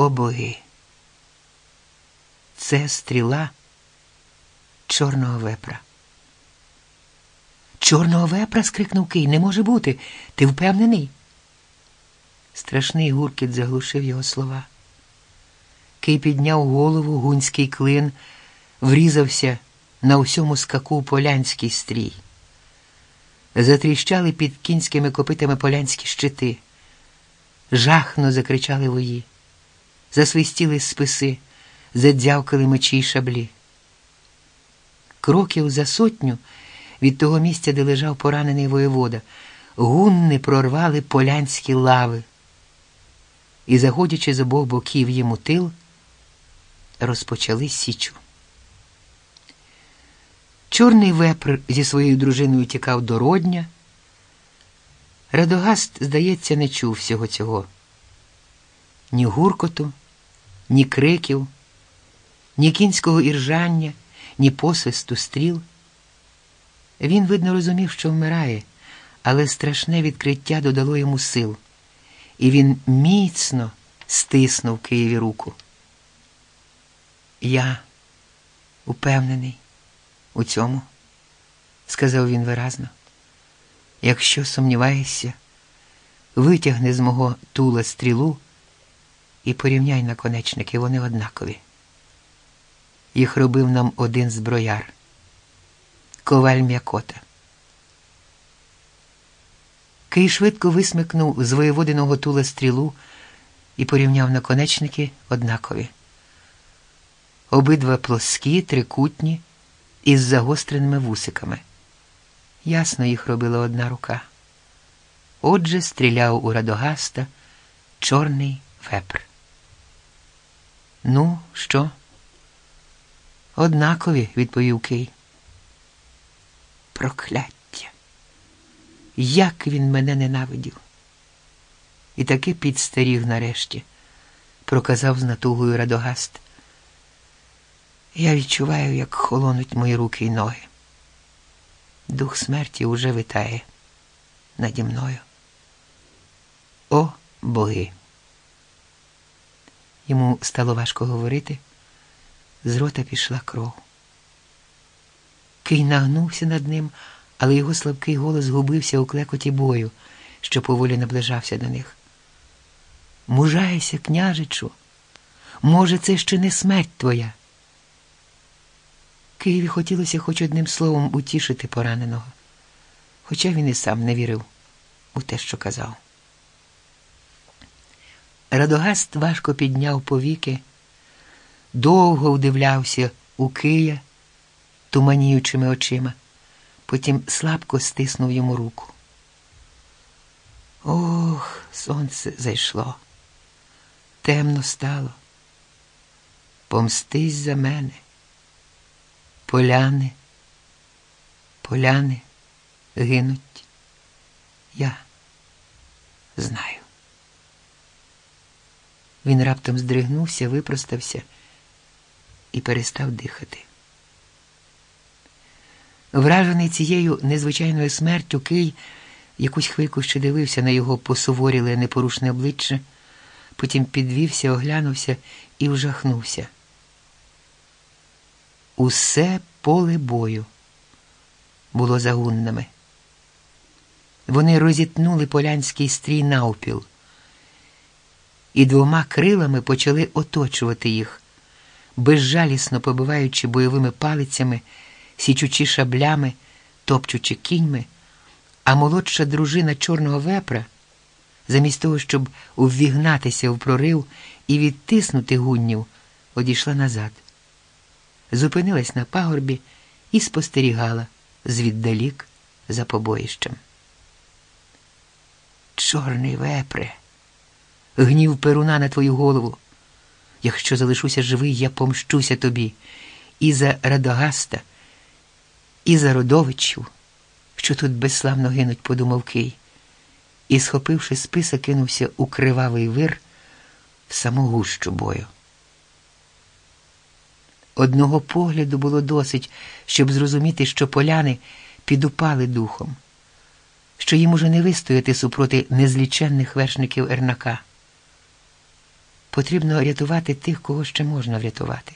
О боги! Це стріла чорного вепра. Чорного вепра? скрикнув Кий. Не може бути. Ти впевнений? Страшний гуркіт заглушив його слова. Кий підняв голову, гунський клин, врізався на усьому скаку полянський стрій. Затріщали під кінськими копитами полянські щити. Жахно закричали вої, засвистіли списи, задзявкали мечі й шаблі. Кроків за сотню від того місця, де лежав поранений воєвода, гунни прорвали полянські лави і, заходячи з обох боків йому тил, розпочали січу. Чорний вепр зі своєю дружиною тікав до родня. Радогаст, здається, не чув всього цього. Ні гуркоту, ні криків, ні кінського іржання, ні посвисту стріл. Він, видно, розумів, що вмирає, але страшне відкриття додало йому сил, і він міцно стиснув Києві руку. Я упевнений у цьому, сказав він виразно. Якщо сумніваєшся, витягни з мого тула стрілу і порівняй наконечники, вони однакові. Їх робив нам один зброяр, коваль м'якота. Кий швидко висмикнув з воєводиного тула стрілу і порівняв наконечники однакові. Обидва плоскі, трикутні, із загостреними вусиками. Ясно їх робила одна рука. Отже, стріляв у Радогаста чорний вепр. Ну, що? Однакові, відповів Кий. Прокляття. Як він мене ненавидів. І таки підстаріг нарешті, проказав з натугою Радогаст. Я відчуваю, як холонуть мої руки й ноги. Дух смерті уже витає наді мною. О боги! Йому стало важко говорити, з рота пішла кров. Кий нагнувся над ним, але його слабкий голос губився у клекоті бою, що поволі наближався до них. Мужайся, княжичу, може, це ще не смерть твоя. Києві хотілося хоч одним словом утішити пораненого, хоча він і сам не вірив у те, що казав. Радогаст важко підняв повіки, довго вдивлявся у Кия туманіючими очима, потім слабко стиснув йому руку. Ох, сонце зайшло, темно стало. Помстись за мене. Поляни, поляни гинуть. Я знаю. Він раптом здригнувся, випростався і перестав дихати. Вражений цією незвичайною смертю Кий якусь хвильку ще дивився на його посуворіле непорушне обличчя, потім підвівся, оглянувся і вжахнувся. Усе поле бою було за гуннами. Вони розітнули полянський стрій навпіл і двома крилами почали оточувати їх, безжалісно побиваючи бойовими палицями, січучи шаблями, топчучи кіньми, а молодша дружина чорного вепра, замість того, щоб увігнатися в прорив і відтиснути гуннів, одійшла назад зупинилась на пагорбі і спостерігала звіддалік за побоїщем. Чорний вепре, гнів перуна на твою голову. Якщо залишуся живий, я помщуся тобі і за Радогаста, і за родовичів, що тут безславно гинуть, подумав Кий, і, схопивши списа, кинувся у кривавий вир в саму гущу бою. Одного погляду було досить, щоб зрозуміти, що поляни підупали духом, що їм уже не вистояти супроти незліченних вершників Ернака. Потрібно рятувати тих, кого ще можна врятувати.